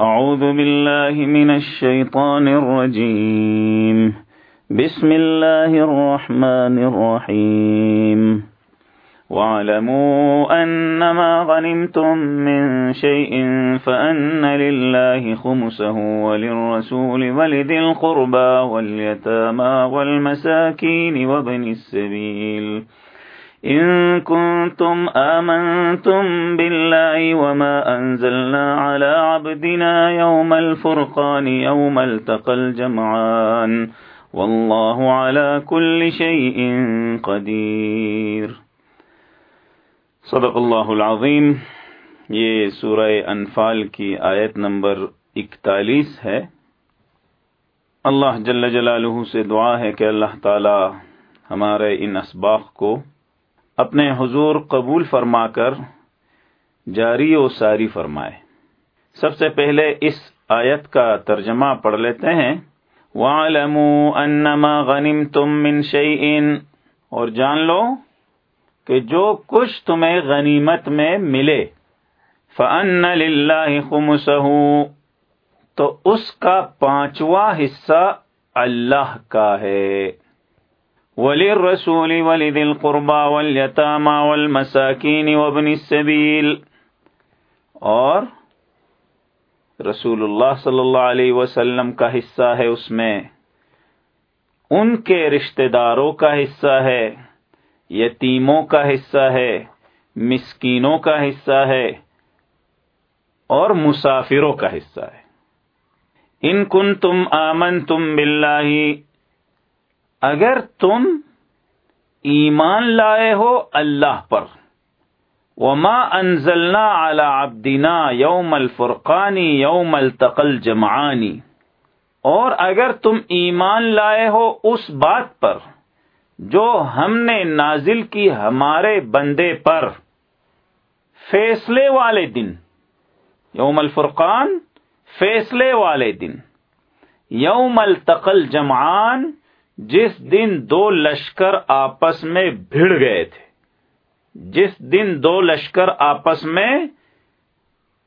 أعوذ بالله من الشيطان الرجيم. بسم الله الرحمن الرحيم. واعلموا أنما غنمتم من شيء فأن لله خمسه وللرسول ولذي القربى واليتامى والمساكين وابن السبيل. إن كنتم آمنتم بالله وما أنزلنا على عبدنا يوم الفرقان يوم التقى الجمعان والله على كل شيء قدير. صدق اللہ العظیم یہ سورہ انفال کی آیت نمبر اکتالیس ہے۔ اللہ جل جلالہ سے دعا ہے کہ اللہ تعالی ہمارے ان اسباق کو اپنے حضور قبول فرما کر جاری و ساری فرمائے۔ سب سے پہلے اس آیت کا ترجمہ پڑھ لیتے ہیں۔ وَعْلَمُوا أَنَّمَا غَنِمْتُم مِّن شَيْءٍ۔ اور جان لو کہ جو کچھ تمہیں غنیمت میں ملے، فَأَنَّ لِلَّهِ خُمُسَهُ۔ تو اس کا پانچواں حصہ اللہ کا ہے۔ وللرسول ولذي القربى واليتامى والمساكين وابن السبيل. اور رسول اللہ صلی اللہ علیہ وسلم کا حصہ ہے اس میں. ان کے رشتہ داروں کا حصہ ہے، یتیموں کا حصہ ہے، مسکینوں کا حصہ ہے، اور مسافروں کا حصہ ہے. ان کن تم آمن تم اگر تم ایمان لائے ہو اللہ پر، وما انزلنا على عبدنا یوم الفرقانی یوم التقل جمعانی اور اگر تم ایمان لائے ہو اس بات پر جو ہم نے نازل کی ہمارے بندے پر، فیصلے والے دن، یوم الفرقان، فیصلے والے دن، یوم التقل جمعان جس دن دو لشکر آپس میں بھڑ گئے تھے۔ جس دن دو لشکر آپس میں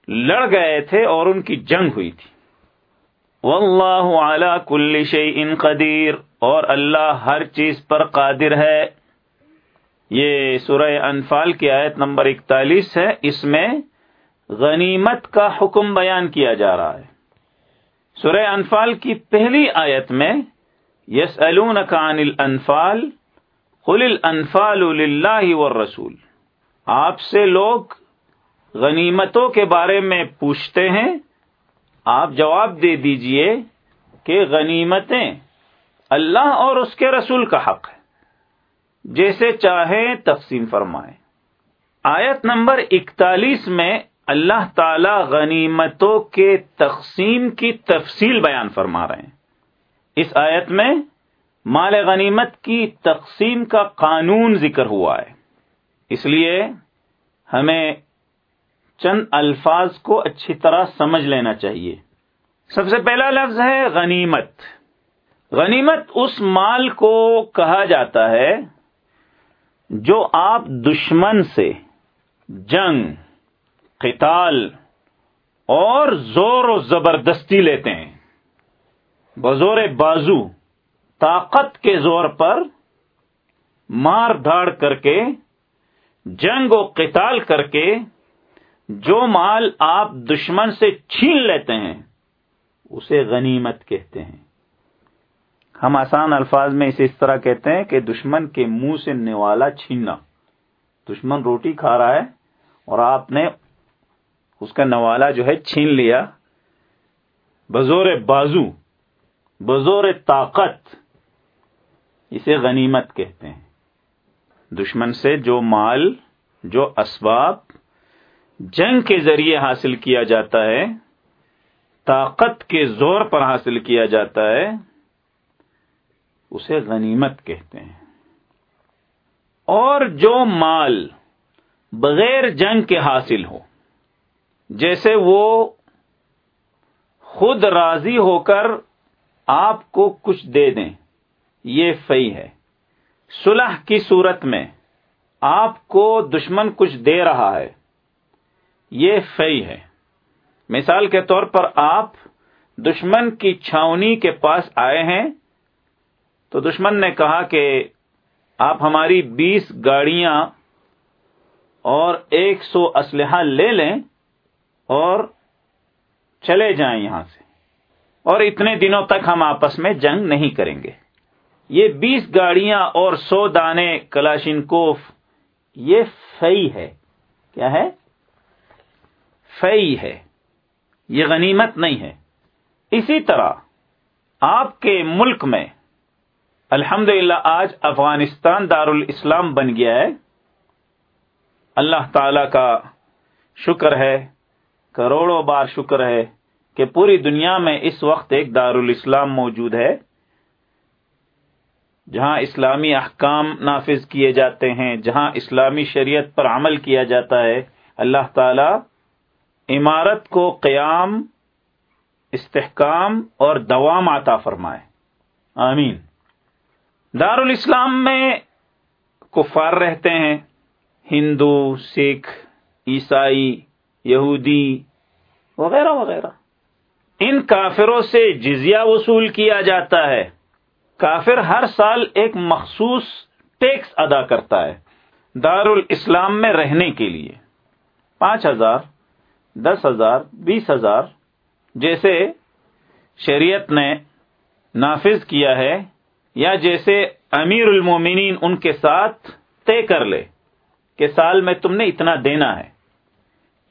لڑ گئے تھے اور ان کی جنگ ہوئی تھی۔ واللہ علی کل شیء قدیر۔ اور اللہ ہر چیز پر قادر ہے۔ یہ سورہ انفال کی آیت نمبر اکتالیس ہے۔ اس میں غنیمت کا حکم بیان کیا جا رہا ہے۔ سورہ انفال کی پہلی آیت میں یس عن الانفال قل الانفال للہ والرسول. آپ سے لوگ غنیمتوں کے بارے میں پوچھتے ہیں، آپ جواب دے دیجیے کہ غنیمتیں اللہ اور اس کے رسول کا حق ہے۔ جیسے چاہیں تقسیم فرمائیں۔ آیت نمبر اکتالیس میں اللہ تعالی غنیمتوں کے تقسیم کی تفصیل بیان فرما رہے ہیں۔ اس آیت میں مال غنیمت کی تقسیم کا قانون ذکر ہوا ہے۔ اس لیے ہمیں چند الفاظ کو اچھی طرح سمجھ لینا چاہیے۔ سب سے پہلا لفظ ہے غنیمت۔ غنیمت اس مال کو کہا جاتا ہے جو آپ دشمن سے، جنگ، قتال اور زور و زبردستی لیتے ہیں۔ بزور بازو، طاقت کے زور پر مار دھاڑ کر کے، جنگ و قتال کر کے جو مال آپ دشمن سے چھین لیتے ہیں، اسے غنیمت کہتے ہیں۔ ہم آسان الفاظ میں اسے اس طرح کہتے ہیں کہ دشمن کے منہ سے نوالا چھیننا۔ دشمن روٹی کھا رہا ہے اور آپ نے اس کا نوالا جو ہے چھین لیا۔ بزور بازو بزور طاقت اسے غنیمت کہتے ہیں۔ دشمن سے جو مال، جو اسباب جنگ کے ذریعے حاصل کیا جاتا ہے، طاقت کے زور پر حاصل کیا جاتا ہے، اسے غنیمت کہتے ہیں۔ اور جو مال بغیر جنگ کے حاصل ہو، جیسے وہ خود راضی ہو کر آپ کو کچھ دے دیں۔ یہ فی ہے۔ صلح کی صورت میں آپ کو دشمن کچھ دے رہا ہے۔ یہ فی ہے۔ مثال کے طور پر آپ دشمن کی چھاونی کے پاس آئے ہیں تو دشمن نے کہا کہ آپ ہماری بیس گاڑیاں اور ایک سو اسلحہ لے لیں اور چلے جائیں یہاں سے۔ اور اتنے دنوں تک ہم آپس میں جنگ نہیں کریں گے۔ یہ بیس گاڑیاں اور سو دانے کلاشنکوف، یہ فی ہے۔ کیا ہے؟ فی ہے۔ یہ غنیمت نہیں ہے۔ اسی طرح آپ کے ملک میں الحمد آج افغانستان دار الاسلام بن گیا ہے۔ اللہ تعالی کا شکر ہے، کروڑوں بار شکر ہے۔ کہ پوری دنیا میں اس وقت ایک دار الاسلام موجود ہے جہاں اسلامی احکام نافذ کیے جاتے ہیں، جہاں اسلامی شریعت پر عمل کیا جاتا ہے۔ اللہ تعالی عمارت کو قیام، استحکام اور دوام عطا فرمائے۔ آمین۔ دار الاسلام میں کفار رہتے ہیں۔ ہندو، سکھ، عیسائی، یہودی وغیرہ وغیرہ۔ ان کافروں سے جزیہ وصول کیا جاتا ہے۔ کافر ہر سال ایک مخصوص ٹیکس ادا کرتا ہے دار الاسلام میں رہنے کے لیے۔ پانچ ہزار، دس ہزار، بیس ہزار، جیسے شریعت نے نافذ کیا ہے یا جیسے امیر المومنین ان کے ساتھ طے کر لے کہ سال میں تم نے اتنا دینا ہے۔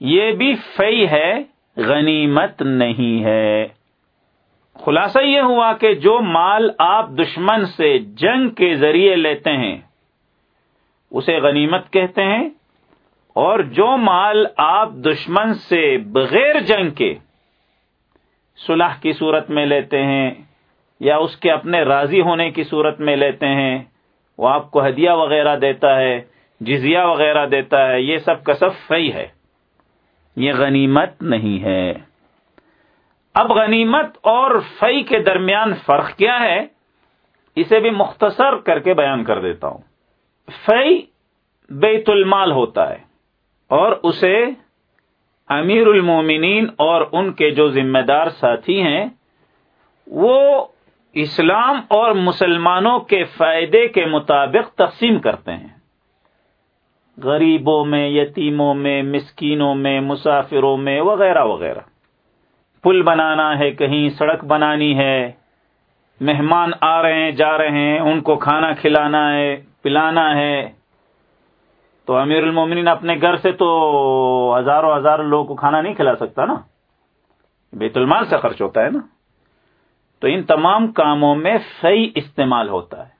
یہ بھی فی ہے غنیمت نہیں ہے۔ خلاصہ یہ ہوا کہ جو مال آپ دشمن سے جنگ کے ذریعے لیتے ہیں، اسے غنیمت کہتے ہیں، اور جو مال آپ دشمن سے بغیر جنگ کے صلح کی صورت میں لیتے ہیں یا اس کے اپنے راضی ہونے کی صورت میں لیتے ہیں، وہ آپ کو ہدیہ وغیرہ دیتا ہے، جزیہ وغیرہ دیتا ہے، یہ سب کسف فی ہے۔ یہ غنیمت نہیں ہے۔ اب غنیمت اور فی کے درمیان فرق کیا ہے؟ اسے بھی مختصر کر کے بیان کر دیتا ہوں۔ فی بیت المال ہوتا ہے اور اسے امیر المومنین اور ان کے جو ذمہ دار ساتھی ہیں، وہ اسلام اور مسلمانوں کے فائدے کے مطابق تقسیم کرتے ہیں۔ غریبوں میں، یتیموں میں، مسکینوں میں، مسافروں میں، وغیرہ وغیرہ۔ پل بنانا ہے، کہیں سڑک بنانی ہے۔ مہمان آ رہے ہیں، جا رہے ہیں، ان کو کھانا کھلانا ہے، پلانا ہے۔ تو امیر المومنین اپنے گھر سے تو ہزاروں ہزار لوگوں کو کھانا نہیں کھلا سکتا نا۔ بیت المال سے خرچ ہوتا ہے نا۔ تو ان تمام کاموں میں صحیح استعمال ہوتا ہے۔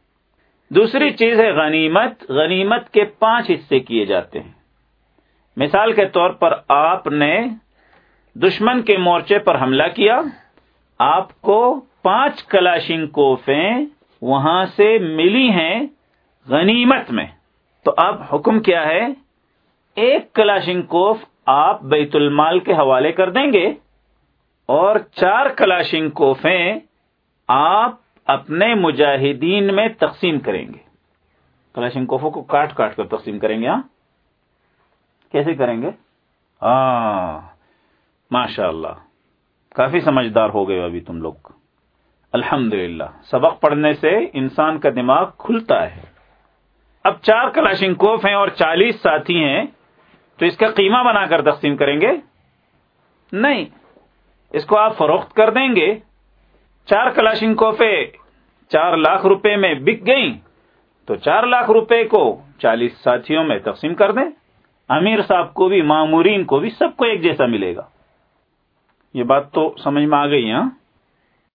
دوسری چیز ہے غنیمت غنیمت کے پانچ حصے کیے جاتے ہیں۔ مثال کے طور پر آپ نے دشمن کے مورچے پر حملہ کیا، آپ کو پانچ کلاشن کوفیں وہاں سے ملی ہیں غنیمت میں۔ تو اب حکم کیا ہے؟ ایک کلاشن کوف آپ بیت المال کے حوالے کر دیں گے اور چار کلاشن کوفیں آپ اپنے مجاہدین میں تقسیم کریں گے۔ کلاشن کوفوں کو کاٹ کاٹ کر تقسیم کریں گے ہاں؟ کیسے کریں گے؟ ہاں ماشاء اللہ کافی سمجھدار ہو گئے ابھی تم لوگ۔ الحمد سبق پڑھنے سے انسان کا دماغ کھلتا ہے۔ اب چار کلاشن کوف ہیں اور چالیس ساتھی ہیں، تو اس کا قیمہ بنا کر تقسیم کریں گے؟ نہیں۔ اس کو آپ فروخت کر دیں گے چار کلاشن کوفے چار لاکھ روپے میں بک گئیں تو چار لاکھ روپے کو چالیس ساتھیوں میں تقسیم کر دیں۔ امیر صاحب کو بھی معمورین کو بھی، سب کو ایک جیسا ملے گا۔ یہ بات تو سمجھ میں آ گئی ہاں؟